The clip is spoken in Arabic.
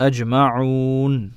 أجمعون.